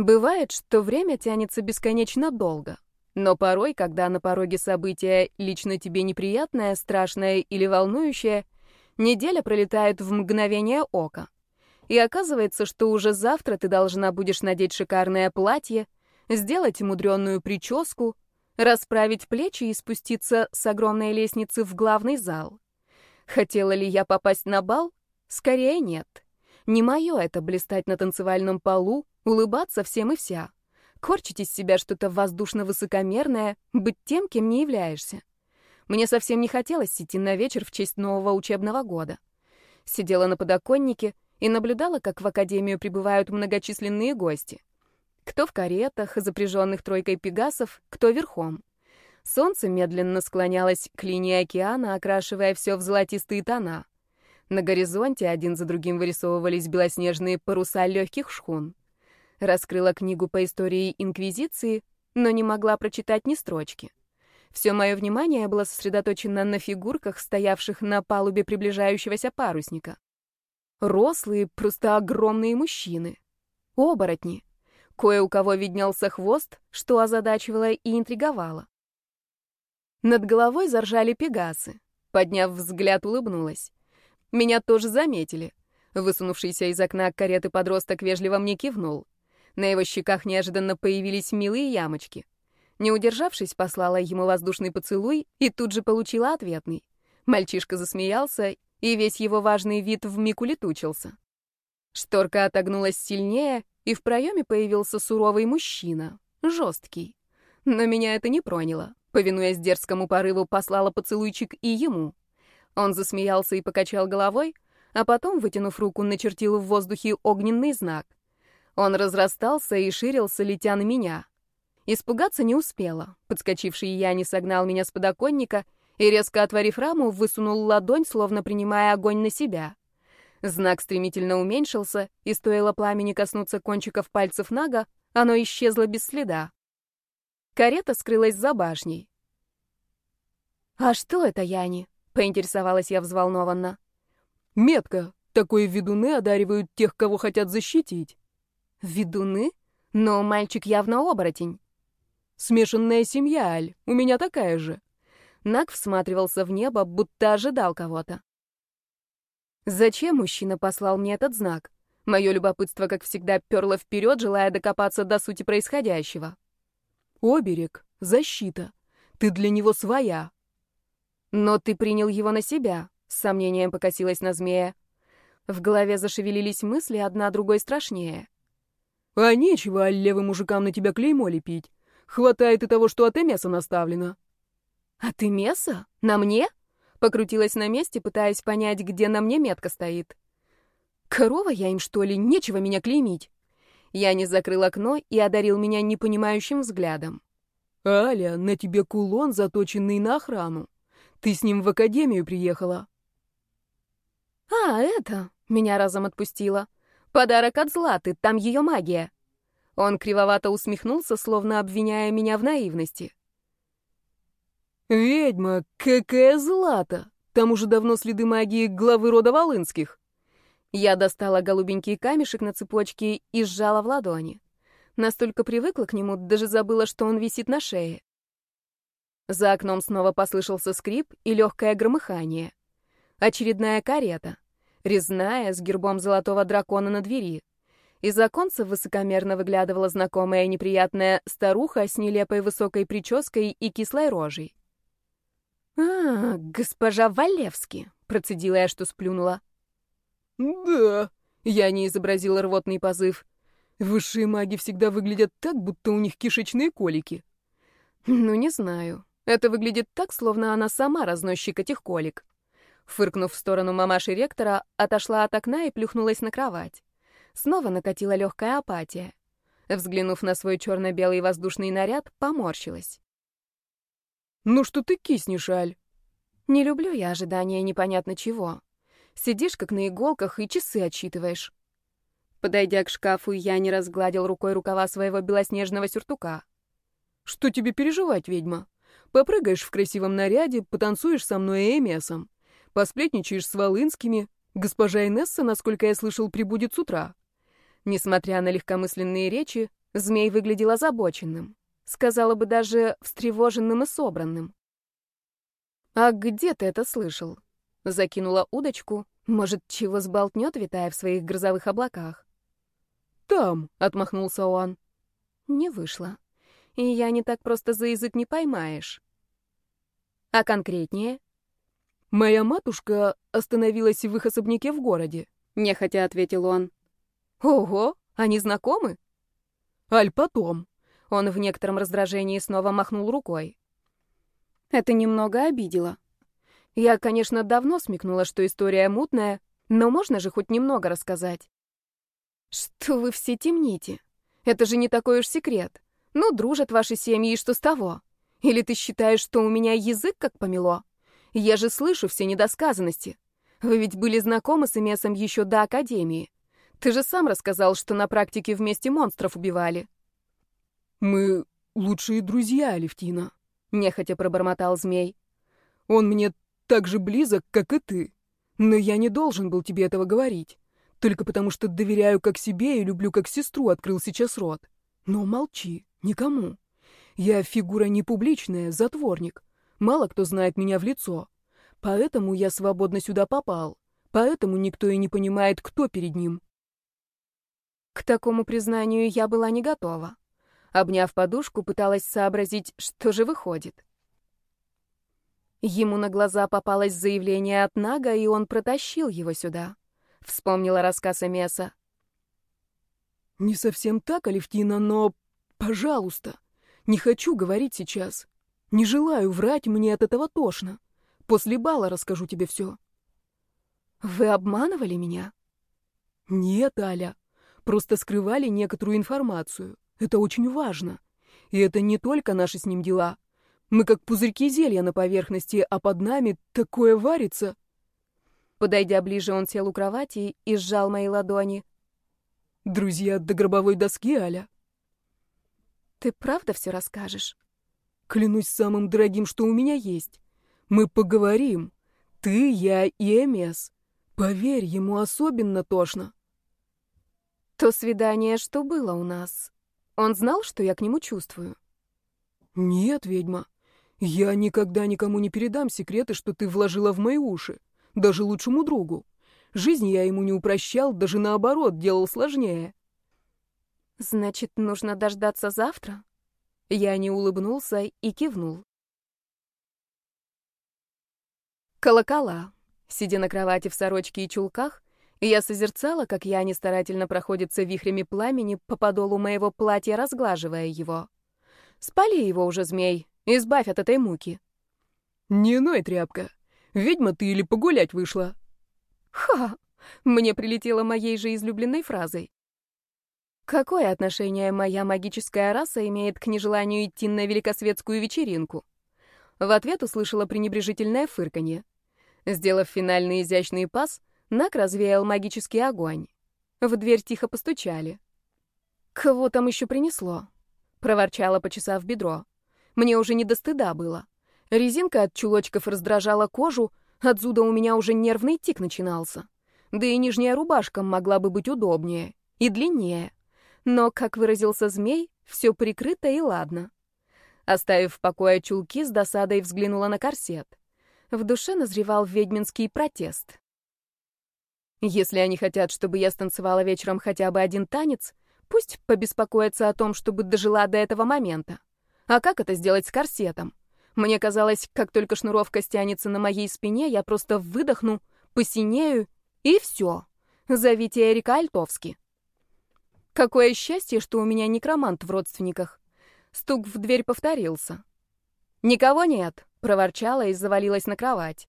Бывает, что время тянется бесконечно долго. Но порой, когда на пороге события лично тебе неприятное, страшное или волнующее, неделя пролетает в мгновение ока. И оказывается, что уже завтра ты должна будешь надеть шикарное платье, сделать мудренную прическу, расправить плечи и спуститься с огромной лестницы в главный зал. Хотела ли я попасть на бал? Скорее нет. Не мое это блистать на танцевальном полу, улыбаться всем и вся корчить из себя что-то воздушно-высокомерное, быть тем, кем не являешься. Мне совсем не хотелось идти на вечер в честь нового учебного года. Сидела на подоконнике и наблюдала, как в академию прибывают многочисленные гости. Кто в каретах, запряженных тройкой пегасов, кто верхом. Солнце медленно склонялось к линии океана, окрашивая все в золотистые тона. На горизонте один за другим вырисовывались белоснежные паруса легких шхун. Раскрыла книгу по истории Инквизиции, но не могла прочитать ни строчки. Все мое внимание было сосредоточено на фигурках, стоявших на палубе приближающегося парусника. Рослые, просто огромные мужчины. Оборотни. Кое у кого виднелся хвост, что озадачивало и интриговало. Над головой заржали пегасы. Подняв взгляд, улыбнулась. Меня тоже заметили. Высунувшийся из окна кареты подросток вежливо мне кивнул. На его щеках неожиданно появились милые ямочки. Не удержавшись, послала ему воздушный поцелуй и тут же получила ответный. Мальчишка засмеялся, и весь его важный вид вмиг улетучился. Шторка отогнулась сильнее, и в проеме появился суровый мужчина, жесткий. Но меня это не проняло. Повинуясь дерзкому порыву, послала поцелуйчик и ему. Он засмеялся и покачал головой, а потом, вытянув руку, начертил в воздухе огненный знак — он разрастался и ширился, летя на меня. Испугаться не успела. Подскочивший Яни согнал меня с подоконника и, резко отворив раму, высунул ладонь, словно принимая огонь на себя. Знак стремительно уменьшился, и стоило пламени коснуться кончиков пальцев Нага, оно исчезло без следа. Карета скрылась за башней. «А что это, Яни?» — поинтересовалась я взволнованно. «Метка. Такое ведуны одаривают тех, кого хотят защитить». Ведуны? Но мальчик явно оборотень. Смешанная семья, Аль. У меня такая же. Нак всматривался в небо, будто ожидал кого-то. Зачем мужчина послал мне этот знак? Мое любопытство, как всегда, перло вперед, желая докопаться до сути происходящего. Оберег, защита. Ты для него своя. Но ты принял его на себя, с сомнением покосилась на змея. В голове зашевелились мысли, одна другой страшнее. А нечего левым мужикам на тебя клеймо лепить. Хватает и того, что от Эмеса наставлено. От Эмеса? На мне? Покрутилась на месте, пытаясь понять, где на мне метка стоит. Корова я им, что ли? Нечего меня клеймить. Я не закрыл окно и одарил меня непонимающим взглядом. «Аля, на тебе кулон, заточенный на охрану. Ты с ним в академию приехала». «А, это...» — меня разом отпустила. Подарок от Златы, там ее магия. Он кривовато усмехнулся, словно обвиняя меня в наивности. «Ведьма, какая Злата! Там уже давно следы магии главы рода Волынских». Я достала голубенький камешек на цепочке и сжала в ладони. Настолько привыкла к нему, даже забыла, что он висит на шее. За окном снова послышался скрип и легкое громыхание. Очередная карета резная, с гербом золотого дракона на двери. Из оконца высокомерно выглядывала знакомая неприятная старуха с нелепой высокой прической и кислой рожей. «А, госпожа Валевски», — процедила я, что сплюнула. «Да», — я не изобразила рвотный позыв. «Высшие маги всегда выглядят так, будто у них кишечные колики». «Ну, не знаю. Это выглядит так, словно она сама разносчик этих колик». Фыркнув в сторону мамаши ректора, отошла от окна и плюхнулась на кровать. Снова накатила легкая апатия. Взглянув на свой черно-белый воздушный наряд, поморщилась. «Ну что ты киснешь, Аль?» «Не люблю я ожидания непонятно чего. Сидишь как на иголках и часы отсчитываешь». Подойдя к шкафу, я не разгладил рукой рукава своего белоснежного сюртука. «Что тебе переживать, ведьма? Попрыгаешь в красивом наряде, потанцуешь со мной и Эмиасом посплетничаешь с Волынскими. Госпожа Инесса, насколько я слышал, прибудет с утра. Несмотря на легкомысленные речи, Змей выглядел озабоченным. Сказала бы даже встревоженным и собранным. «А где ты это слышал?» Закинула удочку. Может, чего сболтнет, витая в своих грозовых облаках? «Там», — отмахнулся он. Не вышло. И я не так просто за язык не поймаешь. А конкретнее? Моя матушка остановилась в их особняке в городе, нехотя ответил он. Ого, они знакомы? Аль потом. Он в некотором раздражении снова махнул рукой. Это немного обидело. Я, конечно, давно смекнула, что история мутная, но можно же хоть немного рассказать. Что вы все темните? Это же не такой уж секрет. Ну, дружат ваши семьи, и что с того? Или ты считаешь, что у меня язык как помело? Я же слышу все недосказанности. Вы ведь были знакомы с Эмесом еще до Академии. Ты же сам рассказал, что на практике вместе монстров убивали. Мы лучшие друзья, Алевтина, нехотя пробормотал змей. Он мне так же близок, как и ты. Но я не должен был тебе этого говорить. Только потому, что доверяю как себе и люблю как сестру, открыл сейчас рот. Но молчи, никому. Я фигура не публичная, затворник. Мало кто знает меня в лицо. Поэтому я свободно сюда попал. Поэтому никто и не понимает, кто перед ним. К такому признанию я была не готова. Обняв подушку, пыталась сообразить, что же выходит. Ему на глаза попалось заявление от Нага, и он протащил его сюда. Вспомнила рассказ Эмеса. «Не совсем так, Алевтина, но... Пожалуйста, не хочу говорить сейчас. Не желаю врать, мне от этого тошно. После бала расскажу тебе все. Вы обманывали меня? Нет, Аля. Просто скрывали некоторую информацию. Это очень важно. И это не только наши с ним дела. Мы как пузырьки зелья на поверхности, а под нами такое варится. Подойдя ближе, он сел у кровати и сжал мои ладони. Друзья до гробовой доски, Аля. Ты правда все расскажешь? Клянусь самым дорогим, что у меня есть. Мы поговорим. Ты, я и Эмес. Поверь, ему особенно тошно. То свидание, что было у нас, он знал, что я к нему чувствую? Нет, ведьма. Я никогда никому не передам секреты, что ты вложила в мои уши. Даже лучшему другу. Жизнь я ему не упрощал, даже наоборот, делал сложнее. Значит, нужно дождаться завтра? Я не улыбнулся и кивнул. Колокола. Сидя на кровати в сорочке и чулках, я созерцала, как Яни старательно проходится вихрями пламени по подолу моего платья, разглаживая его. Спали его уже, змей, избавь от этой муки. Не ной, тряпка. Ведьма ты или погулять вышла? Ха! Мне прилетело моей же излюбленной фразой. Какое отношение моя магическая раса имеет к нежеланию идти на великосветскую вечеринку? В ответ услышала пренебрежительное фырканье. Сделав финальный изящный пас, Нак развеял магический огонь. В дверь тихо постучали. «Кого там еще принесло?» — проворчала, почесав бедро. Мне уже не до стыда было. Резинка от чулочков раздражала кожу, от зуда у меня уже нервный тик начинался. Да и нижняя рубашка могла бы быть удобнее и длиннее. Но, как выразился змей, все прикрыто и ладно. Оставив в покое чулки, с досадой взглянула на корсет. В душе назревал ведьминский протест. Если они хотят, чтобы я станцевала вечером хотя бы один танец, пусть побеспокоятся о том, чтобы дожила до этого момента. А как это сделать с корсетом? Мне казалось, как только шнуровка стянется на моей спине, я просто выдохну, посинею, и все. Зовите Эрика Альтовски. Какое счастье, что у меня некромант в родственниках. Стук в дверь повторился. «Никого нет», — проворчала и завалилась на кровать.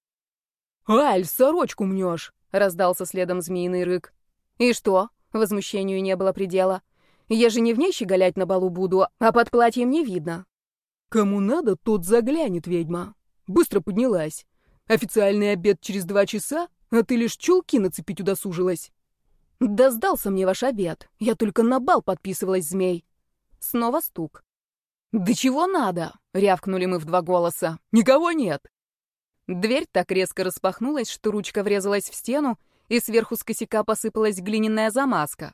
«Аль, сорочку мнешь!» — раздался следом змеиный рык. «И что?» — возмущению не было предела. «Я же не в ней щеголять на балу буду, а под платьем не видно». «Кому надо, тот заглянет, ведьма. Быстро поднялась. Официальный обед через два часа, а ты лишь чулки нацепить удосужилась». «Да сдался мне ваш обед. Я только на бал подписывалась, змей». Снова стук. «Да чего надо?» — рявкнули мы в два голоса. «Никого нет». Дверь так резко распахнулась, что ручка врезалась в стену, и сверху с косяка посыпалась глиняная замазка.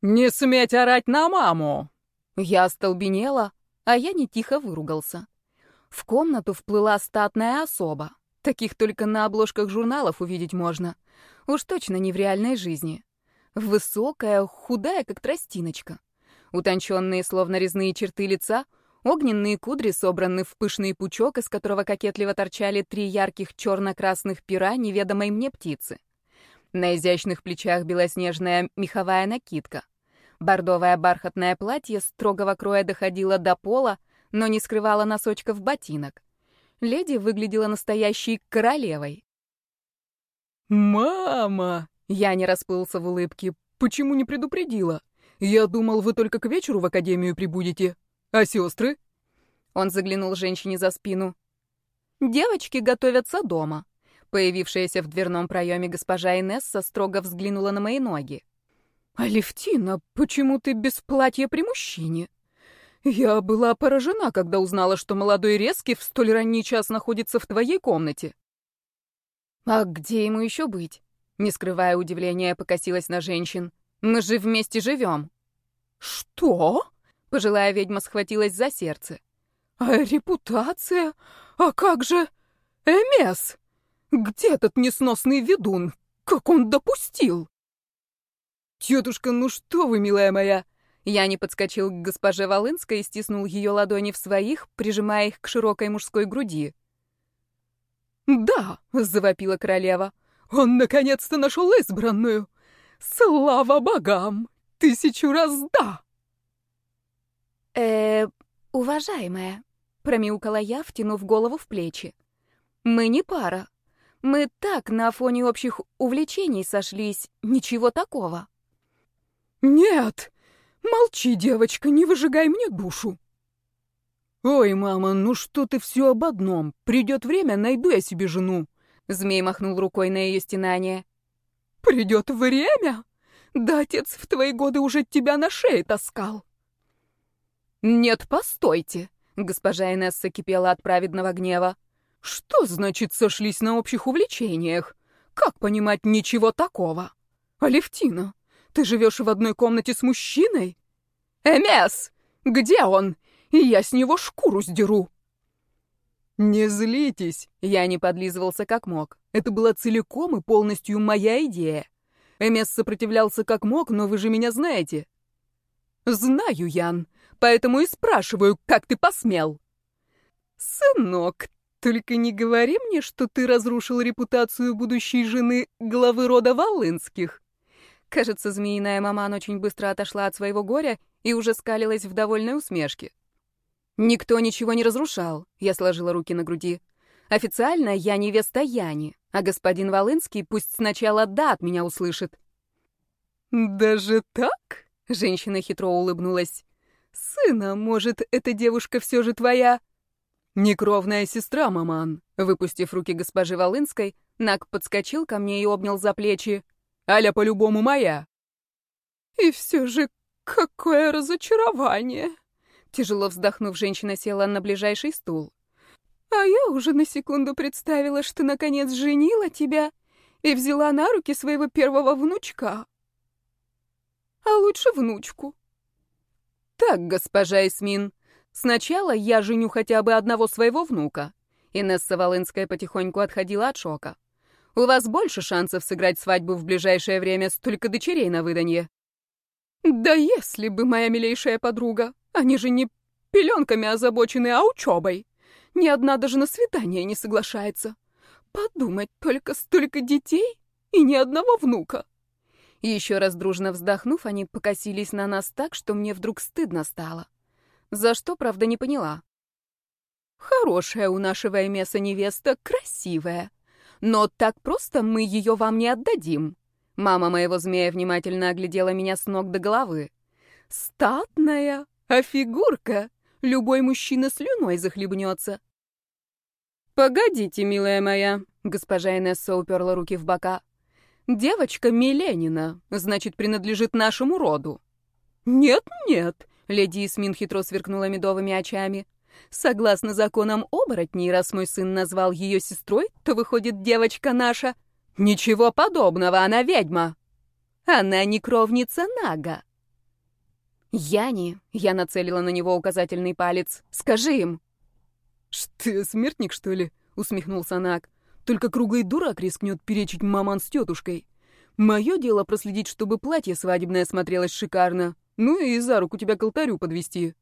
«Не сметь орать на маму!» Я остолбенела, а я не тихо выругался. В комнату вплыла статная особа. Таких только на обложках журналов увидеть можно. Уж точно не в реальной жизни. Высокая, худая, как тростиночка. Утонченные, словно резные черты лица, огненные кудри собраны в пышный пучок, из которого кокетливо торчали три ярких черно-красных пера неведомой мне птицы. На изящных плечах белоснежная меховая накидка. Бордовое бархатное платье строгого кроя доходило до пола, но не скрывало носочков ботинок. Леди выглядела настоящей королевой. «Мама!» — я не расплылся в улыбке. «Почему не предупредила? Я думал, вы только к вечеру в академию прибудете. А сестры?» Он заглянул женщине за спину. «Девочки готовятся дома». Появившаяся в дверном проеме госпожа Инесса строго взглянула на мои ноги. «Алевтина, почему ты без платья при мужчине?» «Я была поражена, когда узнала, что молодой резкий в столь ранний час находится в твоей комнате». «А где ему еще быть?» Не скрывая удивления, покосилась на женщин. «Мы же вместе живем». «Что?» Пожилая ведьма схватилась за сердце. «А репутация? А как же... Эмес? Где этот несносный ведун? Как он допустил?» «Тетушка, ну что вы, милая моя!» Я не подскочил к госпоже Волынской и стиснул ее ладони в своих, прижимая их к широкой мужской груди. «Да!» — завопила королева. «Он наконец-то нашел избранную! Слава богам! Тысячу раз да!» э уважаемая», — промяукала я, втянув голову в плечи. «Мы не пара. Мы так на фоне общих увлечений сошлись, ничего такого». «Нет! Молчи, девочка, не выжигай мне душу!» «Ой, мама, ну что ты все об одном? Придет время, найду я себе жену!» Змей махнул рукой на ее стенание. «Придет время? Да отец в твои годы уже тебя на шее таскал!» «Нет, постойте!» — госпожа Инесса кипела от праведного гнева. «Что значит сошлись на общих увлечениях? Как понимать ничего такого? Алевтина, ты живешь в одной комнате с мужчиной? Эмес! Где он? И я с него шкуру сдеру. Не злитесь, я не подлизывался как мог. Это была целиком и полностью моя идея. Эмес сопротивлялся как мог, но вы же меня знаете. Знаю, Ян, поэтому и спрашиваю, как ты посмел. Сынок, только не говори мне, что ты разрушил репутацию будущей жены главы рода Волынских. Кажется, змеиная маман очень быстро отошла от своего горя и уже скалилась в довольной усмешке. «Никто ничего не разрушал», — я сложила руки на груди. «Официально я невеста Яни, а господин Волынский пусть сначала «да» от меня услышит». «Даже так?» — женщина хитро улыбнулась. «Сына, может, эта девушка все же твоя?» «Некровная сестра, маман», — выпустив руки госпожи Волынской, Нак подскочил ко мне и обнял за плечи. Аля по-любому моя. И все же какое разочарование. Тяжело вздохнув, женщина села на ближайший стул. А я уже на секунду представила, что наконец женила тебя и взяла на руки своего первого внучка. А лучше внучку. Так, госпожа Эсмин, сначала я женю хотя бы одного своего внука. Инесса Волынская потихоньку отходила от шока. У вас больше шансов сыграть свадьбу в ближайшее время, столько дочерей на выданье. Да если бы, моя милейшая подруга, они же не пеленками озабочены, а учебой. Ни одна даже на свидание не соглашается. Подумать, только столько детей и ни одного внука. Еще раз дружно вздохнув, они покосились на нас так, что мне вдруг стыдно стало. За что, правда, не поняла. Хорошая у нашего Эмеса невеста, красивая. Но так просто мы ее вам не отдадим. Мама моего змея внимательно оглядела меня с ног до головы. Статная, а фигурка. Любой мужчина слюной захлебнется. «Погодите, милая моя», — госпожа Инесса уперла руки в бока. «Девочка Миленина, значит, принадлежит нашему роду». «Нет-нет», — леди Исмин хитро сверкнула медовыми очами. Согласно законам оборотней, раз мой сын назвал ее сестрой, то выходит девочка наша. Ничего подобного, она ведьма. Она не кровница Нага. Яни, я нацелила на него указательный палец, скажи им. «Что, смертник, что ли?» — усмехнулся Нак. «Только круглый дурак рискнет перечить маман с тетушкой. Мое дело проследить, чтобы платье свадебное смотрелось шикарно. Ну и за руку тебя к алтарю подвести.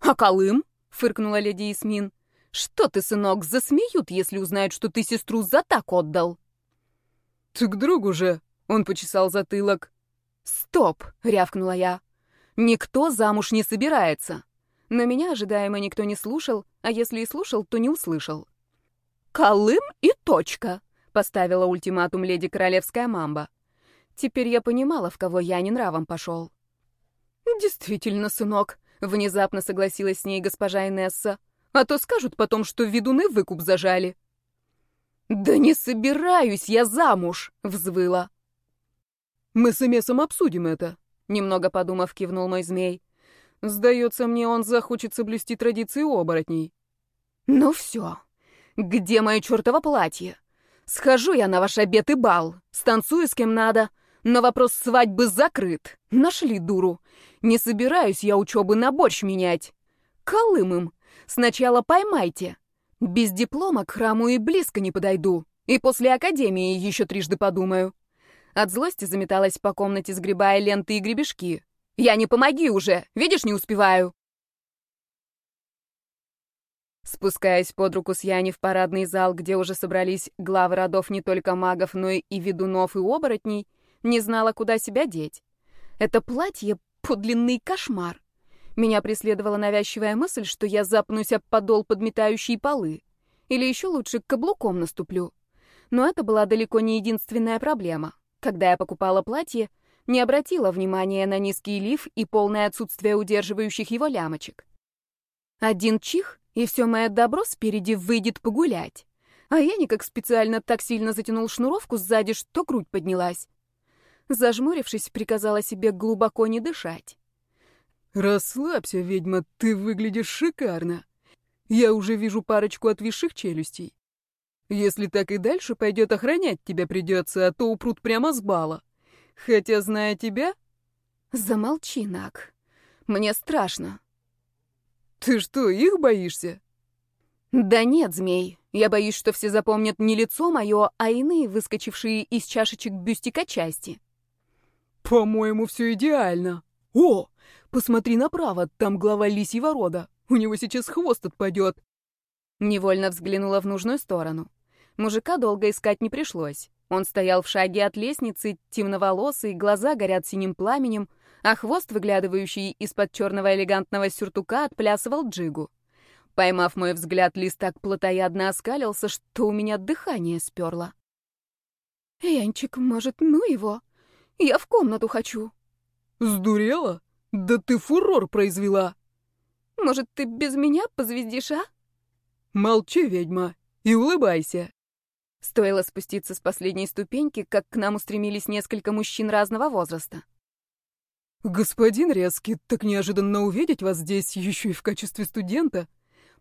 «А Колым?» — фыркнула леди Исмин. «Что ты, сынок, засмеют, если узнают, что ты сестру за так отдал?» «Так другу же!» — он почесал затылок. «Стоп!» — рявкнула я. «Никто замуж не собирается!» Но меня ожидаемо никто не слушал, а если и слушал, то не услышал. «Колым и точка!» — поставила ультиматум леди Королевская мамба. Теперь я понимала, в кого я не нравом пошел. «Действительно, сынок», — внезапно согласилась с ней госпожа Инесса. «А то скажут потом, что ведуны выкуп зажали». «Да не собираюсь я замуж!» — взвыла. «Мы с Эмесом обсудим это», — немного подумав, кивнул мой змей. «Сдается мне, он захочет соблюсти традиции оборотней». «Ну все. Где мое чертово платье? Схожу я на ваш обед и бал, станцую с кем надо, но вопрос свадьбы закрыт. Нашли дуру. Не собираюсь я учебы на борщ менять. Колым им. Сначала поймайте. Без диплома к храму и близко не подойду. И после академии еще трижды подумаю. От злости заметалась по комнате, сгребая ленты и гребешки. «Я не помоги уже! Видишь, не успеваю!» Спускаясь под руку с Яни в парадный зал, где уже собрались главы родов не только магов, но и ведунов и оборотней, не знала, куда себя деть. Это платье — подлинный кошмар. Меня преследовала навязчивая мысль, что я запнусь об подол подметающий полы. Или еще лучше каблуком наступлю. Но это была далеко не единственная проблема. Когда я покупала платье, не обратила внимания на низкий лиф и полное отсутствие удерживающих его лямочек. Один чих, и все мое добро спереди выйдет погулять. А я никак специально так сильно затянул шнуровку сзади, что грудь поднялась. Зажмурившись, приказала себе глубоко не дышать. «Расслабься, ведьма, ты выглядишь шикарно. Я уже вижу парочку отвисших челюстей. Если так и дальше пойдет, охранять тебя придется, а то упрут прямо с бала. Хотя, зная тебя...» «Замолчи, Нак. Мне страшно». «Ты что, их боишься?» «Да нет, змей. Я боюсь, что все запомнят не лицо мое, а иные, выскочившие из чашечек бюстика части». «По-моему, все идеально. О, посмотри направо, там глава лисьего рода. У него сейчас хвост отпадет». Невольно взглянула в нужную сторону. Мужика долго искать не пришлось. Он стоял в шаге от лестницы, темноволосый, глаза горят синим пламенем, а хвост, выглядывающий из-под черного элегантного сюртука, отплясывал джигу. Поймав мой взгляд, лист так плотоядно оскалился, что у меня дыхание сперло. «Янчик, может, ну его?» Я в комнату хочу. Сдурела? Да ты фурор произвела. Может, ты без меня позвездишь, а? Молчи, ведьма, и улыбайся. Стоило спуститься с последней ступеньки, как к нам устремились несколько мужчин разного возраста. «Господин Резкий, так неожиданно увидеть вас здесь, еще и в качестве студента».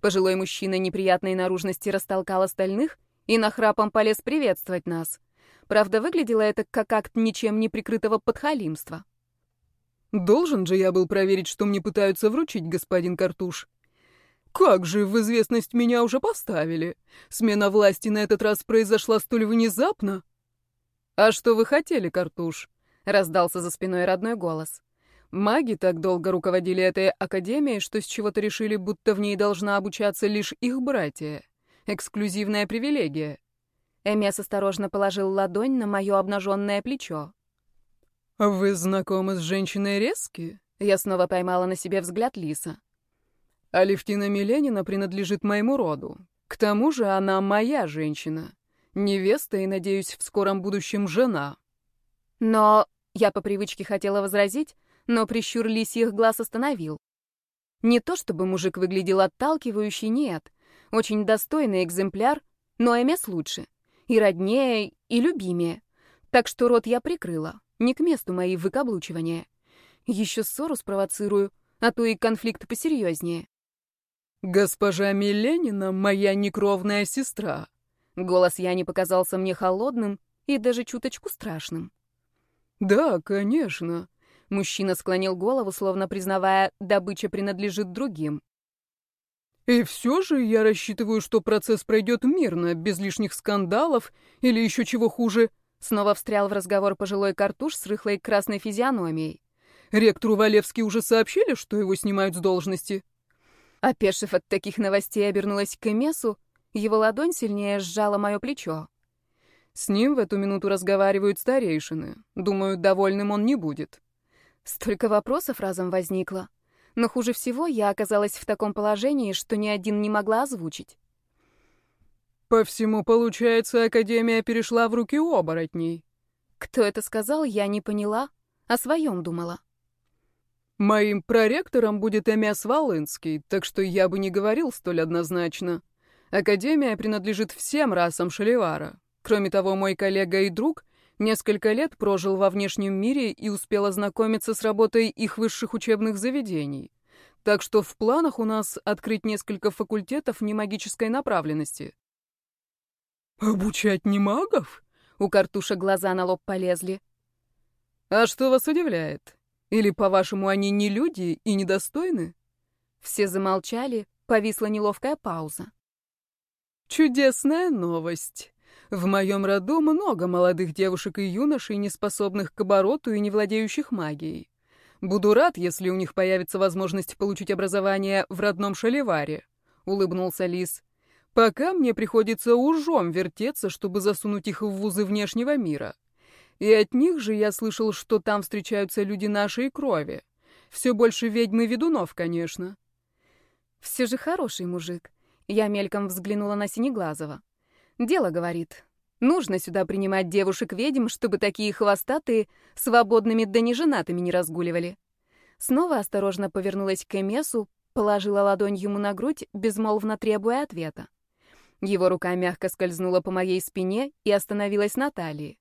Пожилой мужчина неприятной наружности растолкал остальных и нахрапом полез приветствовать нас. Правда, выглядело это как акт ничем не прикрытого подхалимства. «Должен же я был проверить, что мне пытаются вручить, господин Картуш. Как же в известность меня уже поставили? Смена власти на этот раз произошла столь внезапно?» «А что вы хотели, Картуш?» — раздался за спиной родной голос. «Маги так долго руководили этой академией, что с чего-то решили, будто в ней должна обучаться лишь их братья. Эксклюзивная привилегия. Эмес осторожно положил ладонь на мое обнаженное плечо. «Вы знакомы с женщиной Резки?» Я снова поймала на себе взгляд Лиса. «Алевтина Миленина принадлежит моему роду. К тому же она моя женщина. Невеста и, надеюсь, в скором будущем жена». Но я по привычке хотела возразить, но прищур лисьих глаз остановил. Не то чтобы мужик выглядел отталкивающий, нет. Очень достойный экземпляр, но Эмес лучше и роднее, и любимее. Так что рот я прикрыла, не к месту мои выкаблучивания. Еще ссору спровоцирую, а то и конфликт посерьезнее. «Госпожа Миленина — моя некровная сестра». Голос я не показался мне холодным и даже чуточку страшным. «Да, конечно. Мужчина склонил голову, словно признавая, добыча принадлежит другим. И все же я рассчитываю, что процесс пройдет мирно, без лишних скандалов или еще чего хуже. Снова встрял в разговор пожилой картуш с рыхлой красной физиономией. Ректору Валевски уже сообщили, что его снимают с должности. Опешив от таких новостей, обернулась к Эмесу, его ладонь сильнее сжала мое плечо. С ним в эту минуту разговаривают старейшины. Думаю, довольным он не будет. Столько вопросов разом возникло. Но хуже всего я оказалась в таком положении, что ни один не могла озвучить. По всему, получается, Академия перешла в руки оборотней. Кто это сказал, я не поняла, о своем думала. Моим проректором будет Эмиас Волынский, так что я бы не говорил столь однозначно. Академия принадлежит всем расам Шаливара. Кроме того, мой коллега и друг несколько лет прожил во внешнем мире и успел ознакомиться с работой их высших учебных заведений. Так что в планах у нас открыть несколько факультетов немагической направленности. «Обучать не магов?» У Картуша глаза на лоб полезли. «А что вас удивляет? Или, по-вашему, они не люди и недостойны?» Все замолчали, повисла неловкая пауза. «Чудесная новость. В моем роду много молодых девушек и юношей, не способных к обороту и не владеющих магией. Буду рад, если у них появится возможность получить образование в родном Шаливаре», — улыбнулся Лис. Пока мне приходится ужом вертеться, чтобы засунуть их в вузы внешнего мира. И от них же я слышал, что там встречаются люди нашей крови. Все больше ведьмы ведунов, конечно. Все же хороший мужик. Я мельком взглянула на Синеглазого. Дело, говорит. Нужно сюда принимать девушек-ведьм, чтобы такие хвостатые свободными да неженатыми не разгуливали. Снова осторожно повернулась к Эмесу, положила ладонь ему на грудь, безмолвно требуя ответа. Его рука мягко скользнула по моей спине и остановилась на талии.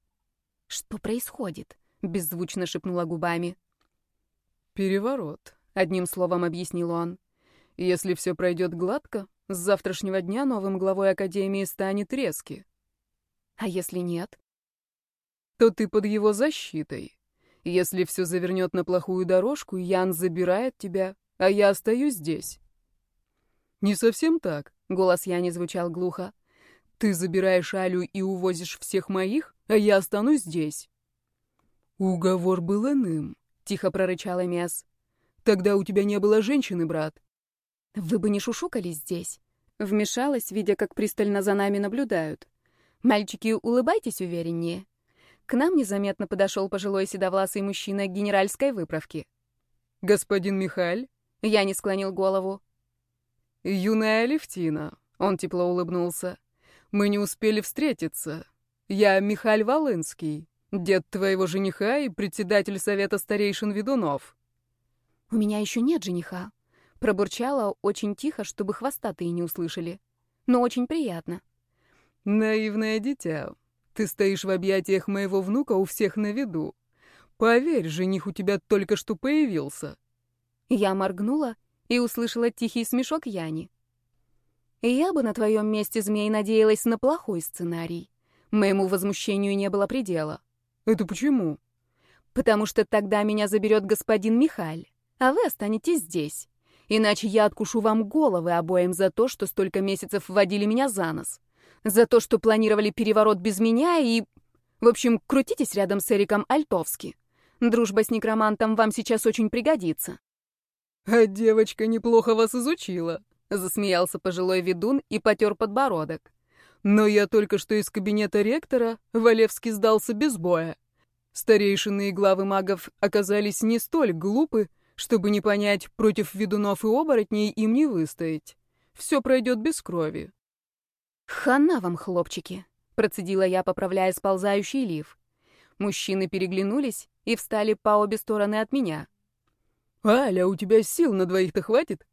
«Что происходит?» — беззвучно шепнула губами. «Переворот», — одним словом объяснил он. «Если все пройдет гладко, с завтрашнего дня новым главой Академии станет Резки». «А если нет?» «То ты под его защитой. Если все завернет на плохую дорожку, Ян забирает тебя, а я остаюсь здесь». «Не совсем так. Голос Яни звучал глухо. «Ты забираешь Алю и увозишь всех моих, а я останусь здесь». «Уговор был иным», — тихо прорычал Эмес. «Тогда у тебя не было женщины, брат». «Вы бы не шушукались здесь». Вмешалась, видя, как пристально за нами наблюдают. «Мальчики, улыбайтесь увереннее». К нам незаметно подошел пожилой седовласый мужчина генеральской выправки. «Господин Михаль?» Я не склонил голову. «Юная Алевтина», — он тепло улыбнулся, — «мы не успели встретиться. Я Михаль Волынский, дед твоего жениха и председатель совета старейшин ведунов». «У меня еще нет жениха», — пробурчала очень тихо, чтобы хвостатые не услышали. «Но очень приятно». «Наивное дитя, ты стоишь в объятиях моего внука у всех на виду. Поверь, жених у тебя только что появился». Я моргнула и услышала тихий смешок Яни. Я бы на твоем месте, змей, надеялась на плохой сценарий. Моему возмущению не было предела. Это почему? Потому что тогда меня заберет господин Михаль, а вы останетесь здесь. Иначе я откушу вам головы обоим за то, что столько месяцев вводили меня за нос. За то, что планировали переворот без меня и... В общем, крутитесь рядом с Эриком Альтовски. Дружба с некромантом вам сейчас очень пригодится. «А девочка неплохо вас изучила», — засмеялся пожилой ведун и потер подбородок. «Но я только что из кабинета ректора, Валевский сдался без боя. Старейшины и главы магов оказались не столь глупы, чтобы не понять, против ведунов и оборотней им не выстоять. Все пройдет без крови». «Хана вам, хлопчики», — процедила я, поправляя сползающий лиф. Мужчины переглянулись и встали по обе стороны от меня. «Аля, у тебя сил на двоих-то хватит?»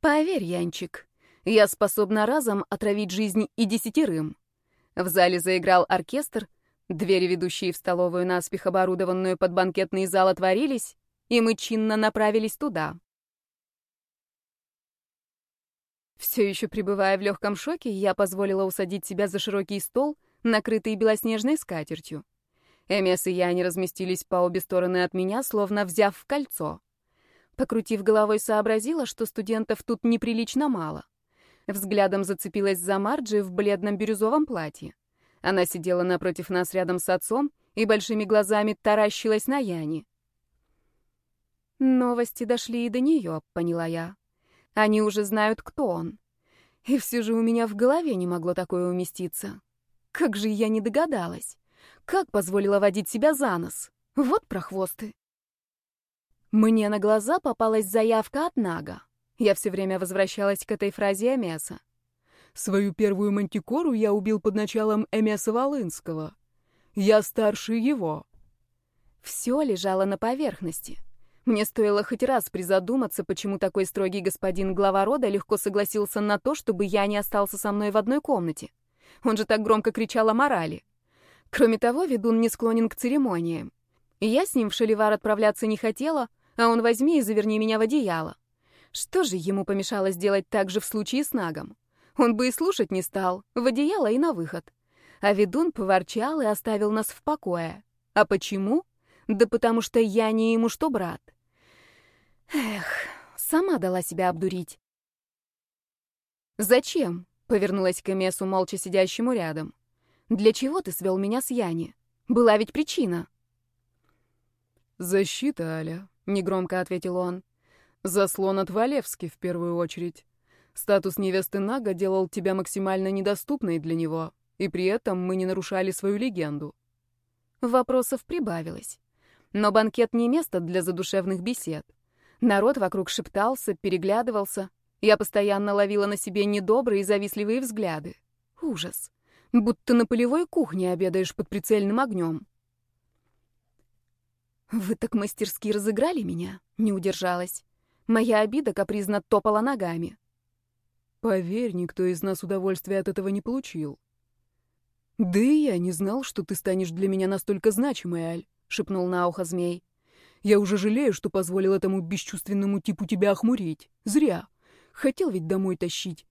«Поверь, Янчик, я способна разом отравить жизнь и десятерым». В зале заиграл оркестр, двери, ведущие в столовую наспех оборудованную под банкетный зал, отворились, и мы чинно направились туда. Все еще пребывая в легком шоке, я позволила усадить себя за широкий стол, накрытый белоснежной скатертью. Эмес и я не разместились по обе стороны от меня, словно взяв в кольцо. Покрутив головой, сообразила, что студентов тут неприлично мало. Взглядом зацепилась за Марджи в бледном бирюзовом платье. Она сидела напротив нас рядом с отцом и большими глазами таращилась на Яне. Новости дошли и до нее, поняла я. Они уже знают, кто он. И все же у меня в голове не могло такое уместиться. Как же я не догадалась. Как позволила водить себя за нос? Вот прохвосты. Мне на глаза попалась заявка от Нага. Я все время возвращалась к этой фразе Эмеса. Свою первую мантикору я убил под началом Эмеса Волынского. Я старше его. Все лежало на поверхности. Мне стоило хоть раз призадуматься, почему такой строгий господин глава рода легко согласился на то, чтобы я не остался со мной в одной комнате. Он же так громко кричал о морали. Кроме того, ведун не склонен к церемониям. Я с ним в шаливар отправляться не хотела, а он возьми и заверни меня в одеяло. Что же ему помешало сделать так же в случае с Нагом? Он бы и слушать не стал, в одеяло и на выход. А ведун поворчал и оставил нас в покое. А почему? Да потому что я не ему что брат. Эх, сама дала себя обдурить. «Зачем?» — повернулась к Эмесу, молча сидящему рядом. «Для чего ты свел меня с Яни? Была ведь причина». «Защита, Аля», — негромко ответил он. «Заслон от Валевски, в первую очередь. Статус невесты Нага делал тебя максимально недоступной для него, и при этом мы не нарушали свою легенду». Вопросов прибавилось. Но банкет не место для задушевных бесед. Народ вокруг шептался, переглядывался. Я постоянно ловила на себе недобрые и завистливые взгляды. Ужас. Будто на полевой кухне обедаешь под прицельным огнем. «Вы так мастерски разыграли меня?» — не удержалась. Моя обида капризно топала ногами. «Поверь, никто из нас удовольствия от этого не получил». «Да и я не знал, что ты станешь для меня настолько значимой, Аль», — шепнул на ухо змей. «Я уже жалею, что позволил этому бесчувственному типу тебя охмурить. Зря. Хотел ведь домой тащить».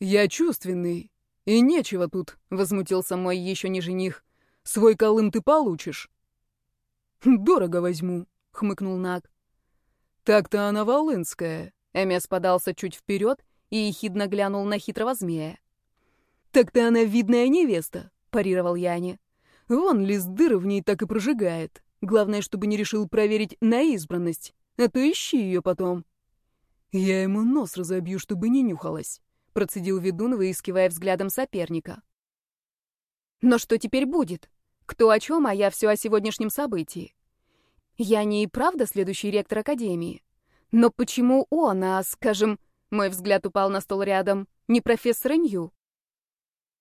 «Я чувственный. И нечего тут», — возмутился мой еще не жених. «Свой колым ты получишь». «Дорого возьму», — хмыкнул Наг. «Так-то она волынская». Эмес подался чуть вперед и ехидно глянул на хитрого змея. «Так-то она видная невеста», — парировал Яни. «Вон лист дыры в ней так и прожигает. Главное, чтобы не решил проверить на избранность, а то ищи ее потом». «Я ему нос разобью, чтобы не нюхалась», — процедил ведун, выискивая взглядом соперника. «Но что теперь будет? Кто о чем, а я все о сегодняшнем событии. Я не и правда следующий ректор Академии. Но почему он, а, скажем, мой взгляд упал на стол рядом, не профессор Нью?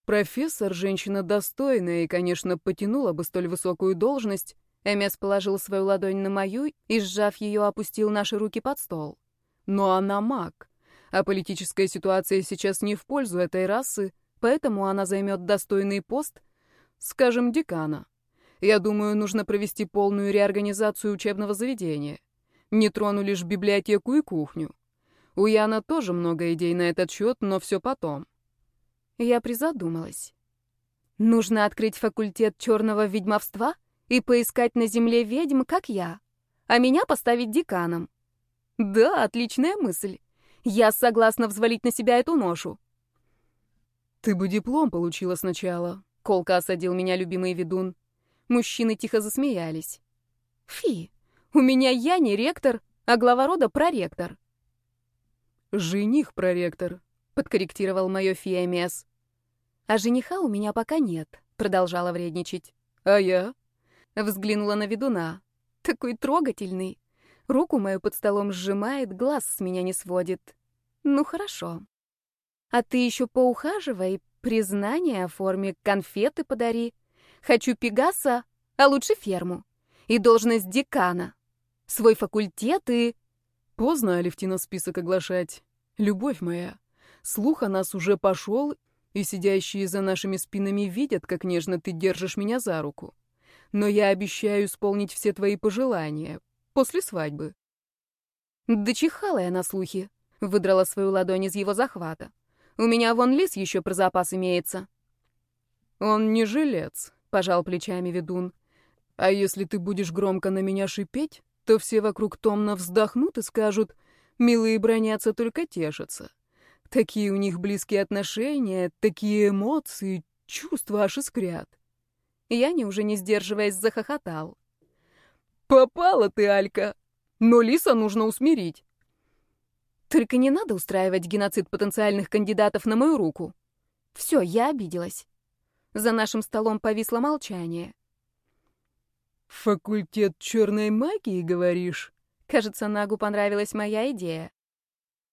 Профессор — женщина достойная и, конечно, потянула бы столь высокую должность. Эмес положил свою ладонь на мою и, сжав ее, опустил наши руки под стол. Но она маг, а политическая ситуация сейчас не в пользу этой расы, поэтому она займет достойный пост — Скажем, декана. Я думаю, нужно провести полную реорганизацию учебного заведения. Не трону лишь библиотеку и кухню. У Яна тоже много идей на этот счет, но все потом. Я призадумалась. Нужно открыть факультет черного ведьмовства и поискать на земле ведьм, как я, а меня поставить деканом. Да, отличная мысль. Я согласна взвалить на себя эту ношу. Ты бы диплом получила сначала, Колко осадил меня любимый ведун. Мужчины тихо засмеялись. Фи, у меня я не ректор, а глава рода проректор. Жених проректор, подкорректировал мое Фиэмес. А жениха у меня пока нет, продолжала вредничать. А я? Взглянула на ведуна. Такой трогательный. Руку мою под столом сжимает, глаз с меня не сводит. Ну хорошо. А ты еще поухаживай, Признание оформи, конфеты подари. Хочу Пегаса, а лучше ферму. И должность декана. Свой факультет и... Поздно Алевтина список оглашать. Любовь моя, слух о нас уже пошел, и сидящие за нашими спинами видят, как нежно ты держишь меня за руку. Но я обещаю исполнить все твои пожелания. После свадьбы. Дочихала я на слухи. Выдрала свою ладонь из его захвата. У меня вон лис еще про запас имеется». «Он не жилец», — пожал плечами ведун. А если ты будешь громко на меня шипеть, то все вокруг томно вздохнут и скажут, милые бронятся, только тешатся. Такие у них близкие отношения, такие эмоции, чувства аж искрят. Яня, уже не сдерживаясь, захохотал. «Попала ты, Алька! Но Лиса нужно усмирить!» «Только не надо устраивать геноцид потенциальных кандидатов на мою руку. Все, я обиделась». За нашим столом повисло молчание. «Факультет черной магии, говоришь?» Кажется, Нагу понравилась моя идея.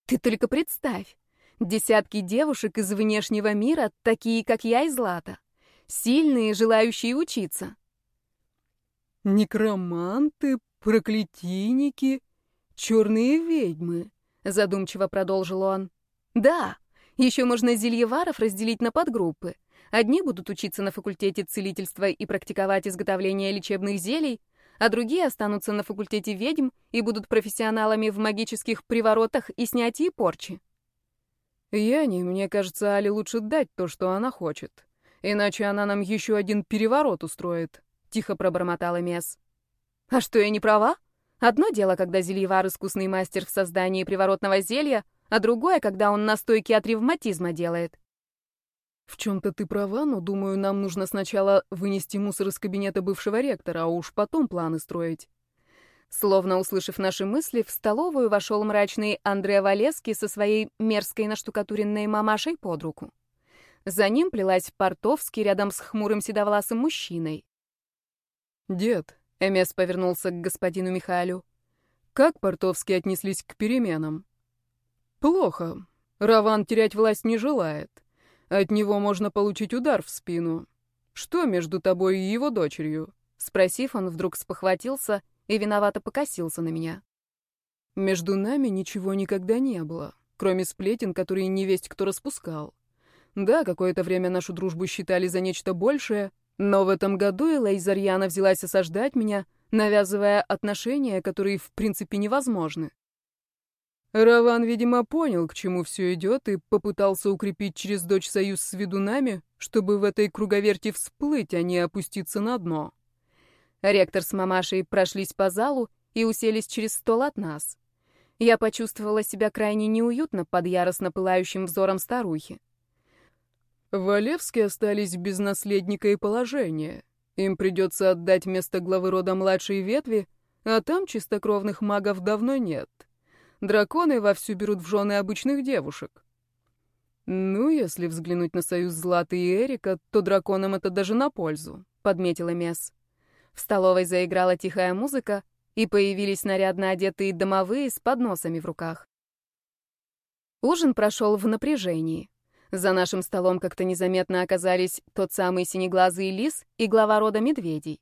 «Ты только представь! Десятки девушек из внешнего мира, такие, как я и Злата. Сильные, желающие учиться. «Некроманты, проклятийники, черные ведьмы», — задумчиво продолжил он. «Да, еще можно зельеваров разделить на подгруппы. Одни будут учиться на факультете целительства и практиковать изготовление лечебных зелий, а другие останутся на факультете ведьм и будут профессионалами в магических приворотах и снятии порчи. Яне, мне кажется, Али лучше дать то, что она хочет. Иначе она нам еще один переворот устроит», — тихо пробормотала Мес. «А что, я не права? Одно дело, когда зельевар — искусный мастер в создании приворотного зелья, а другое, когда он настойки от ревматизма делает. В чем-то ты права, но, думаю, нам нужно сначала вынести мусор из кабинета бывшего ректора, а уж потом планы строить. Словно услышав наши мысли, в столовую вошел мрачный Андре Валески со своей мерзкой наштукатуренной мамашей под руку. За ним плелась Портовский рядом с хмурым седовласым мужчиной. «Дед», — Эмес повернулся к господину Михаилу, — «как Портовские отнеслись к переменам?» «Плохо. Раван терять власть не желает. От него можно получить удар в спину. Что между тобой и его дочерью?» Спросив, он вдруг спохватился и виновато покосился на меня. Между нами ничего никогда не было, кроме сплетен, которые невесть кто распускал. Да, какое-то время нашу дружбу считали за нечто большее, но в этом году Элэй Зарьяна взялась осаждать меня, навязывая отношения, которые в принципе невозможны. Раван, видимо, понял, к чему все идет, и попытался укрепить через дочь союз с ведунами, чтобы в этой круговерти всплыть, а не опуститься на дно. Ректор с мамашей прошлись по залу и уселись через стол от нас. Я почувствовала себя крайне неуютно под яростно пылающим взором старухи. Валевские остались без наследника и положения. Им придется отдать место главы рода младшей ветви, а там чистокровных магов давно нет. Драконы вовсю берут в жены обычных девушек. Ну, если взглянуть на союз Златы и Эрика, то драконам это даже на пользу, — подметила Месс. В столовой заиграла тихая музыка, и появились нарядно одетые домовые с подносами в руках. Ужин прошел в напряжении. За нашим столом как-то незаметно оказались тот самый синеглазый лис и глава рода медведей.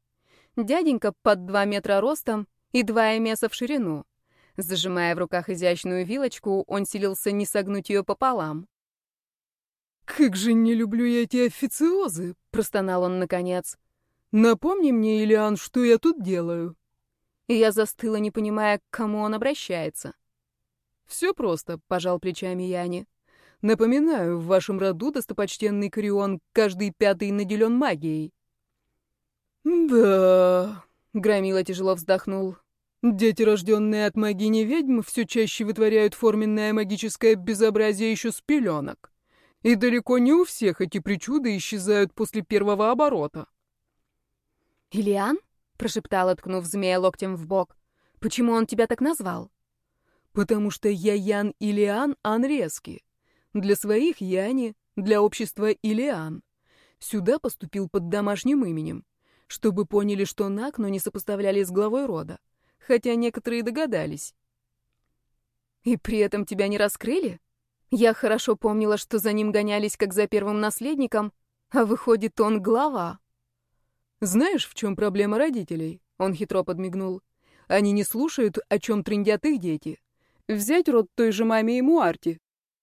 Дяденька под два метра ростом и два эмеса в ширину. Зажимая в руках изящную вилочку, он селился не согнуть ее пополам. «Как же не люблю я эти официозы!» — простонал он наконец. «Напомни мне, Ильян, что я тут делаю». И я застыла, не понимая, к кому он обращается. «Все просто», — пожал плечами Яни. «Напоминаю, в вашем роду, достопочтенный Корион, каждый пятый наделен магией». «Да...» — Громила тяжело вздохнул. «Дети, рожденные от магини ведьм, все чаще вытворяют форменное магическое безобразие еще с пеленок. И далеко не у всех эти причуды исчезают после первого оборота». «Ильян?» — прошептала, ткнув змея локтем в бок. «Почему он тебя так назвал?» «Потому что я Ян Илиан Анрески. Для своих Яни, для общества Илиан. Сюда поступил под домашним именем, чтобы поняли, что Нак, но не сопоставляли с главой рода, хотя некоторые догадались». «И при этом тебя не раскрыли?» Я хорошо помнила, что за ним гонялись как за первым наследником, а выходит, он глава. «Знаешь, в чем проблема родителей?» Он хитро подмигнул. «Они не слушают, о чем трындят их дети. Взять род той же маме и Муарти.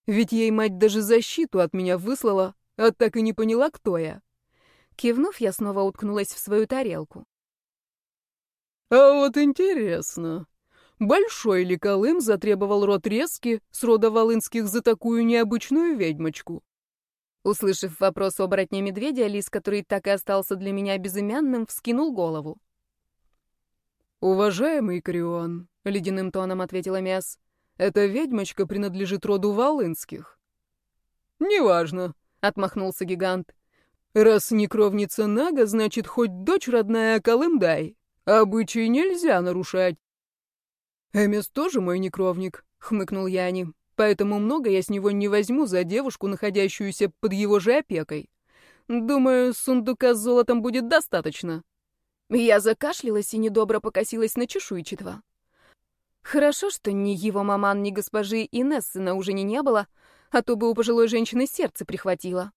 Ведь ей мать даже защиту от меня выслала, а так и не поняла, кто я». Кивнув, я снова уткнулась в свою тарелку. «А вот интересно, большой ли Колым затребовал род Резки с рода Волынских за такую необычную ведьмочку?» Услышав вопрос оборотня медведя, лис, который так и остался для меня безымянным, вскинул голову. «Уважаемый Крион», — ледяным тоном ответила Мес, — «эта ведьмочка принадлежит роду Волынских». «Неважно», — отмахнулся гигант. «Раз не кровница Нага, значит, хоть дочь родная Колымдай. Обычай нельзя нарушать». «Эмес тоже мой некровник», — хмыкнул Яни. «Поэтому много я с него не возьму за девушку, находящуюся под его же опекой. Думаю, сундука с золотом будет достаточно». Я закашлялась и недобро покосилась на чешуйчатого. Хорошо, что ни его маман, ни госпожи Инессы на ужине не было, а то бы у пожилой женщины сердце прихватило.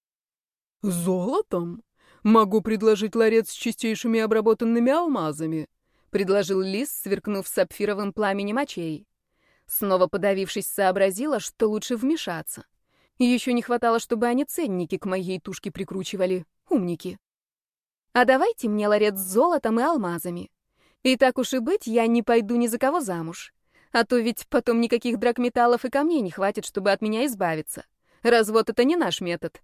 «Золотом? Могу предложить ларец с чистейшими обработанными алмазами», — предложил Лис, сверкнув сапфировым пламенем очей. Снова подавившись, сообразила, что лучше вмешаться. Еще не хватало, чтобы они ценники к моей тушке прикручивали. Умники. А давайте мне ларец с золотом и алмазами. И так уж и быть, я не пойду ни за кого замуж. А то ведь потом никаких драгметаллов и камней не хватит, чтобы от меня избавиться. Развод — это не наш метод.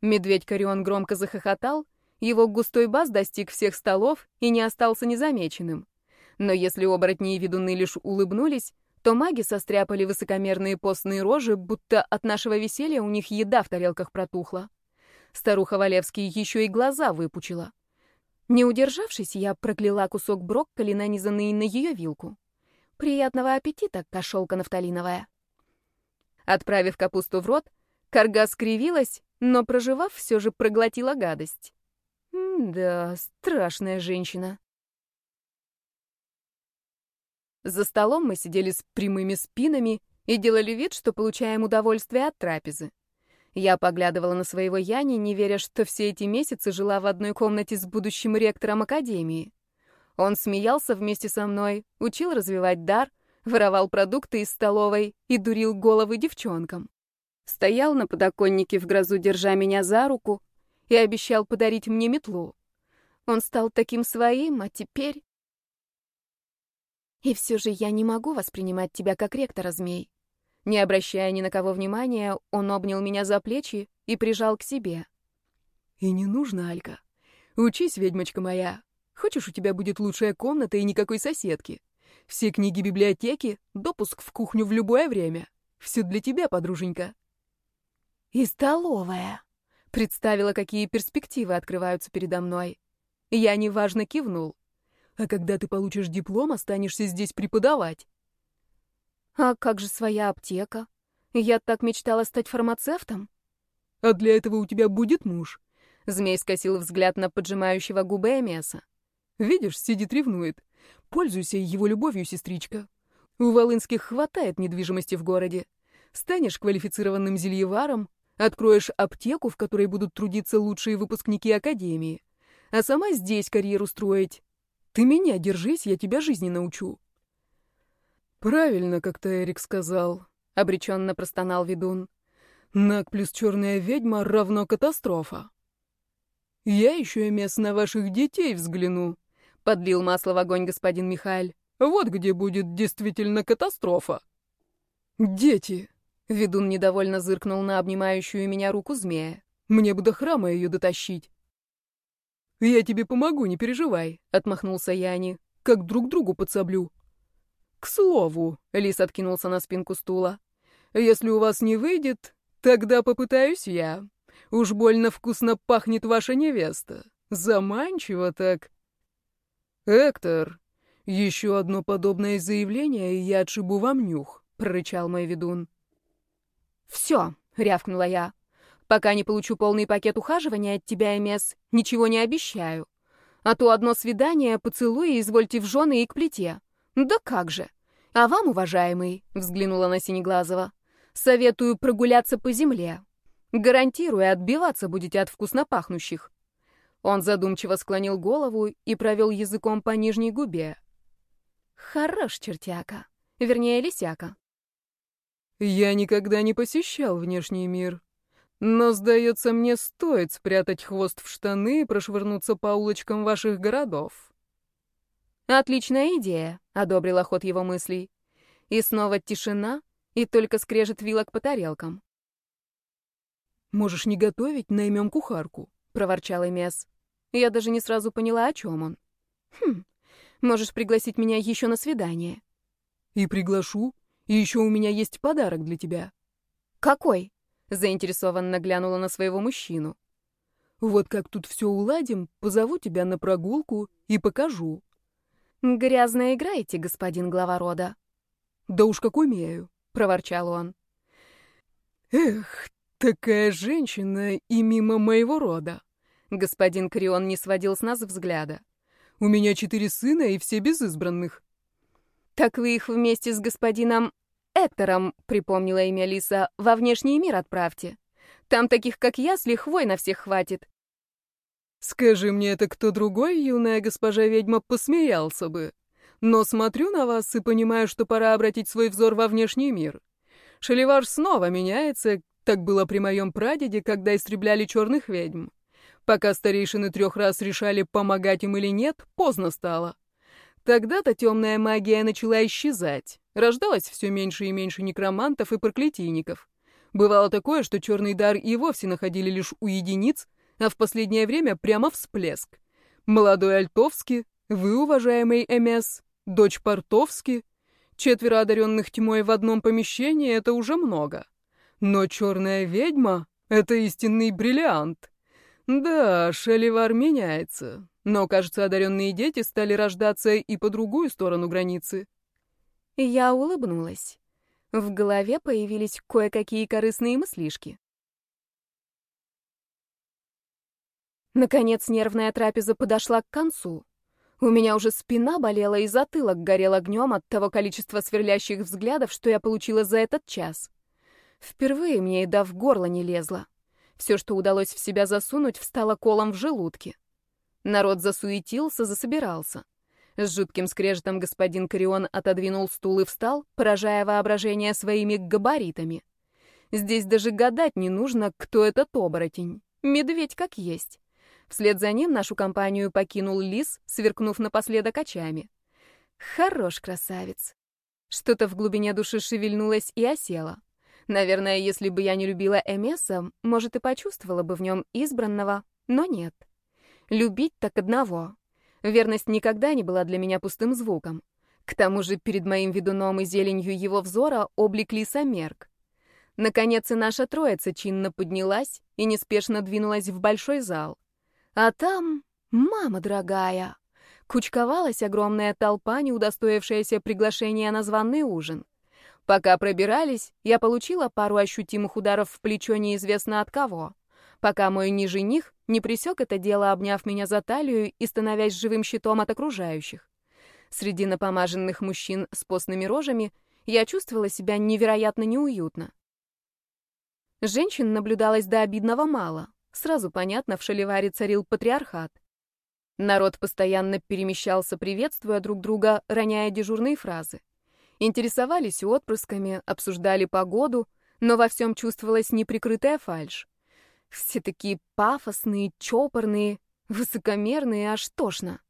Медведь Корион громко захохотал, его густой бас достиг всех столов и не остался незамеченным. Но если оборотни и ведуны лишь улыбнулись, то маги состряпали высокомерные постные рожи, будто от нашего веселья у них еда в тарелках протухла. Старуха Валевский еще и глаза выпучила. Не удержавшись, я прокляла кусок брокколи, нанизанный на ее вилку. Приятного аппетита, кошелка нафталиновая. Отправив капусту в рот, карга скривилась, но, проживав, все же проглотила гадость. Да, страшная женщина. За столом мы сидели с прямыми спинами и делали вид, что получаем удовольствие от трапезы. Я поглядывала на своего Яни, не веря, что все эти месяцы жила в одной комнате с будущим ректором академии. Он смеялся вместе со мной, учил развивать дар, воровал продукты из столовой и дурил головы девчонкам. Стоял на подоконнике в грозу, держа меня за руку, и обещал подарить мне метлу. Он стал таким своим, а теперь... И все же я не могу воспринимать тебя как ректора, змей. Не обращая ни на кого внимания, он обнял меня за плечи и прижал к себе. «И не нужно, Алька. Учись, ведьмочка моя. Хочешь, у тебя будет лучшая комната и никакой соседки. Все книги библиотеки, допуск в кухню в любое время. Все для тебя, подруженька». «И столовая», — представила, какие перспективы открываются передо мной. Я неважно кивнул. «А когда ты получишь диплом, останешься здесь преподавать». А как же своя аптека? Я так мечтала стать фармацевтом. А для этого у тебя будет муж. Змей скосил взгляд на поджимающего губы Эмеса. Видишь, сидит ревнует. Пользуйся его любовью, сестричка. У Волынских хватает недвижимости в городе. Станешь квалифицированным зельеваром, откроешь аптеку, в которой будут трудиться лучшие выпускники академии. А сама здесь карьеру строить. Ты меня держись, я тебя жизни научу. «Правильно, как-то Эрик сказал», — обреченно простонал ведун. «Наг плюс черная ведьма равно катастрофа». «Я еще и мест на ваших детей взгляну», — подлил масло в огонь господин Михаил. «Вот где будет действительно катастрофа». «Дети», — ведун недовольно зыркнул на обнимающую меня руку змея. «Мне бы до храма ее дотащить». «Я тебе помогу, не переживай», — отмахнулся Яни. «Как друг другу подсоблю». «К слову», — Лис откинулся на спинку стула, — «если у вас не выйдет, тогда попытаюсь я. Уж больно вкусно пахнет ваша невеста. Заманчиво так». «Эктор, еще одно подобное заявление, и я отшибу вам нюх», — прорычал мой ведун. «Все», — рявкнула я. «Пока не получу полный пакет ухаживания от тебя, Эмес, ничего не обещаю. А то одно свидание, поцелуй и извольте в жены и к плите. Да как же! А вам, уважаемый, взглянула на Синеглазого, советую прогуляться по земле. Гарантирую, отбиваться будете от вкусно пахнущих. Он задумчиво склонил голову и провел языком по нижней губе. Хорош чертяка. Вернее, лисяка. Я никогда не посещал внешний мир. Но, сдается мне, стоит спрятать хвост в штаны и прошвырнуться по улочкам ваших городов. «Отличная идея», — одобрила ход его мыслей. И снова тишина, и только скрежет вилок по тарелкам. «Можешь не готовить, наймем кухарку», — проворчал Эмес. Я даже не сразу поняла, о чем он. «Хм, Можешь пригласить меня еще на свидание. И приглашу. И еще у меня есть подарок для тебя. Какой? Заинтересованно глянула на своего мужчину. Вот как тут все уладим, позову тебя на прогулку и покажу. Грязно играете, господин глава. Да уж как умею, проворчал он. Эх, такая женщина и мимо моего рода. Господин Крион не сводил с нас взгляда. У меня четыре сына и все без избранных. Так вы их вместе с господином Эттером, припомнила имя Лиса, во внешний мир отправьте. Там таких, как я, с лихвой на всех хватит. Скажи мне это кто другой, юная госпожа-ведьма, посмеялся бы. Но смотрю на вас и понимаю, что пора обратить свой взор во внешний мир. Шаливар снова меняется, так было при моем прадеде, когда истребляли черных ведьм. Пока старейшины трех раз решали, помогать им или нет, поздно стало. Тогда-то темная магия начала исчезать. Рождалось все меньше и меньше некромантов и проклятийников. Бывало такое, что черный дар и вовсе находили лишь у единиц, а в последнее время прямо всплеск. Молодой Альтовский, вы, уважаемый МС, дочь Портовский, четверо одаренных тьмой в одном помещении — это уже много. Но черная ведьма — это истинный бриллиант. Да, Шеливар меняется, но, кажется, одаренные дети стали рождаться и по другую сторону границы. Я улыбнулась. В голове появились кое-какие корыстные мыслишки. Наконец нервная трапеза подошла к концу. У меня уже спина болела и затылок горел огнем от того количества сверлящих взглядов, что я получила за этот час. Впервые мне еда в горло не лезла. Все, что удалось в себя засунуть, встало колом в желудке. Народ засуетился, засобирался. С жутким скрежетом господин Корион отодвинул стул и встал, поражая воображение своими габаритами. Здесь даже гадать не нужно, кто этот оборотень. Медведь как есть. Вслед за ним нашу компанию покинул лис, сверкнув напоследок очами. Хорош красавец. Что-то в глубине души шевельнулось и осело. Наверное, если бы я не любила Эмеса, может, и почувствовала бы в нем избранного, но нет. Любить так одного. Верность никогда не была для меня пустым звуком. К тому же перед моим ведуном и зеленью его взора облик лиса мерк. Наконец и наша троица чинно поднялась и неспешно двинулась в большой зал. А там, мама дорогая, кучковалась огромная толпа, не удостоившаяся приглашения на званый ужин. Пока пробирались, я получила пару ощутимых ударов в плечо неизвестно от кого. Пока мой нижених не присек это дело, обняв меня за талию и становясь живым щитом от окружающих. Среди напомаженных мужчин с постными рожами я чувствовала себя невероятно неуютно. Женщин наблюдалось до обидного мало. Сразу понятно, в Шаливаре царил патриархат. Народ постоянно перемещался, приветствуя друг друга, роняя дежурные фразы. Интересовались отпрысками, обсуждали погоду, но во всем чувствовалась неприкрытая фальшь. Все такие пафосные, чопорные, высокомерные, аж тошно.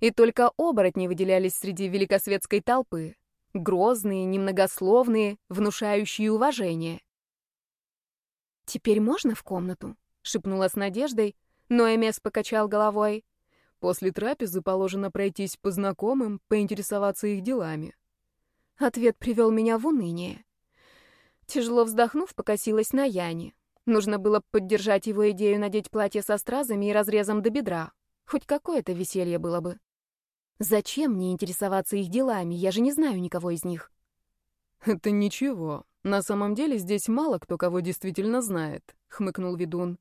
И только оборотни выделялись среди великосветской толпы. Грозные, немногословные, внушающие уважение. «Теперь можно в комнату?» — шепнула с надеждой, но Эмес покачал головой. «После трапезы положено пройтись по знакомым, поинтересоваться их делами. Ответ привел меня в уныние. Тяжело вздохнув, покосилась на Яне. Нужно было поддержать его идею надеть платье со стразами и разрезом до бедра. Хоть какое-то веселье было бы. Зачем мне интересоваться их делами? Я же не знаю никого из них. Это ничего. На самом деле здесь мало кто кого действительно знает, хмыкнул ведун.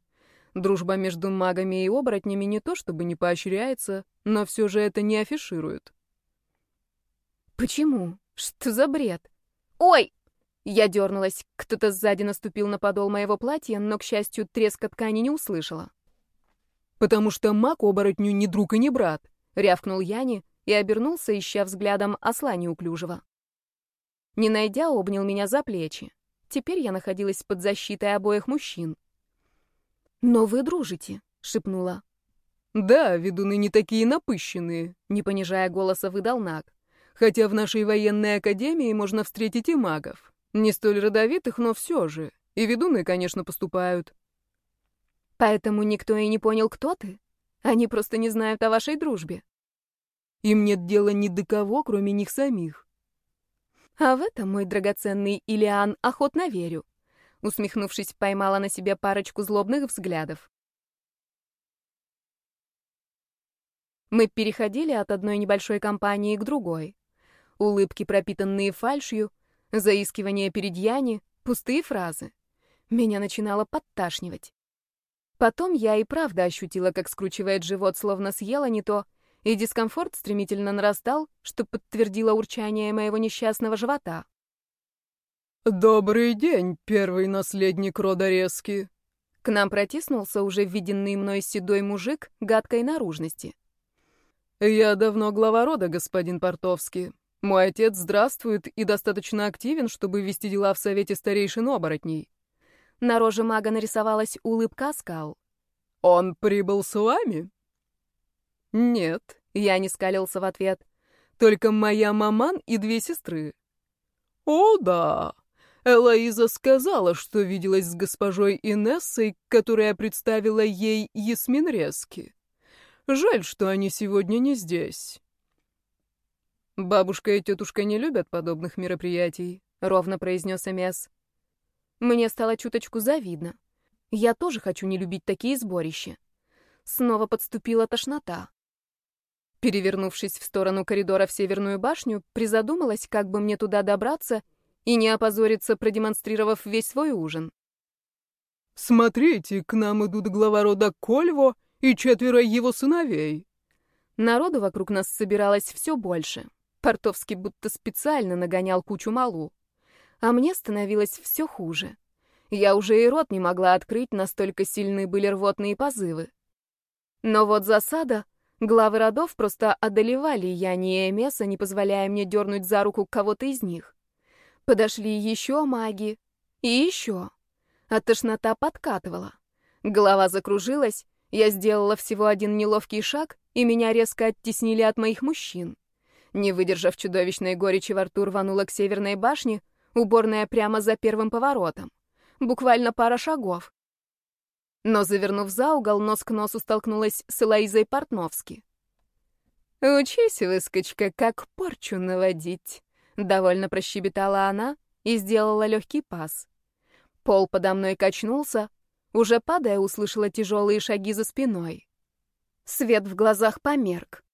Дружба между магами и оборотнями не то чтобы не поощряется, но все же это не афишируют. Почему? Что за бред? Ой! Я дернулась. Кто-то сзади наступил на подол моего платья, но, к счастью, треска ткани не услышала. «Потому что маг оборотню не друг и не брат», — рявкнул Яни и обернулся, ища взглядом осла неуклюжего. Не найдя, обнял меня за плечи. Теперь я находилась под защитой обоих мужчин. «Но вы дружите», — шепнула. «Да, ведуны не такие напыщенные», — не понижая голоса выдал Наг. Хотя в нашей военной академии можно встретить и магов. Не столь родовитых, но все же. И ведуны, конечно, поступают. Поэтому никто и не понял, кто ты? Они просто не знают о вашей дружбе. Им нет дела ни до кого, кроме них самих. А в этом, мой драгоценный Илиан, охотно верю. Усмехнувшись, поймала на себе парочку злобных взглядов. Мы переходили от одной небольшой компании к другой. Улыбки, пропитанные фальшью, заискивание перед Яни, пустые фразы. Меня начинало подташнивать. Потом я и правда ощутила, как скручивает живот, словно съела не то, и дискомфорт стремительно нарастал, что подтвердило урчание моего несчастного живота. «Добрый день, первый наследник рода Резки!» К нам протиснулся уже виденный мной седой мужик гадкой наружности. «Я давно глава рода, господин Портовский. Мой отец здравствует и достаточно активен, чтобы вести дела в совете старейшин оборотней». На роже мага нарисовалась улыбка скал. «Он прибыл с вами?» «Нет», — я не скалился в ответ. «Только моя маман и две сестры». «О, да. Элоиза сказала, что виделась с госпожой Инессой, которая представила ей Ясмин Резки. Жаль, что они сегодня не здесь». «Бабушка и тетушка не любят подобных мероприятий», — ровно произнес Эмес. Мне стало чуточку завидно. Я тоже хочу не любить такие сборища. Снова подступила тошнота. Перевернувшись в сторону коридора в Северную башню, призадумалась, как бы мне туда добраться и не опозориться, продемонстрировав весь свой ужин. «Смотрите, к нам идут глава рода Кольво и четверо его сыновей». Народу вокруг нас собиралось все больше. Портовский будто специально нагонял кучу малу а мне становилось все хуже. Я уже и рот не могла открыть, настолько сильны были рвотные позывы. Но вот засада, главы родов просто одолевали Яни и Эмеса, не позволяя мне дернуть за руку кого-то из них. Подошли еще маги. И еще. А тошнота подкатывала. Голова закружилась, я сделала всего один неловкий шаг, и меня резко оттеснили от моих мужчин. Не выдержав чудовищной горечи во рту, рванула к северной башне, Уборная прямо за первым поворотом. Буквально пара шагов. Но, завернув за угол, нос к носу столкнулась с Элоизой Портновски. «Учись, выскочка, как порчу наводить», — довольно прощебетала она и сделала легкий пас. Пол подо мной качнулся, уже падая, услышала тяжелые шаги за спиной. Свет в глазах померк.